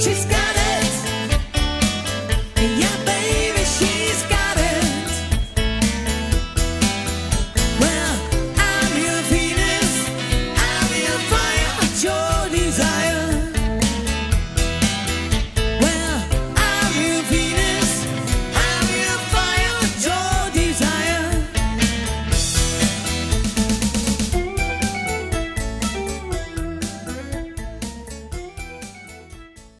She's got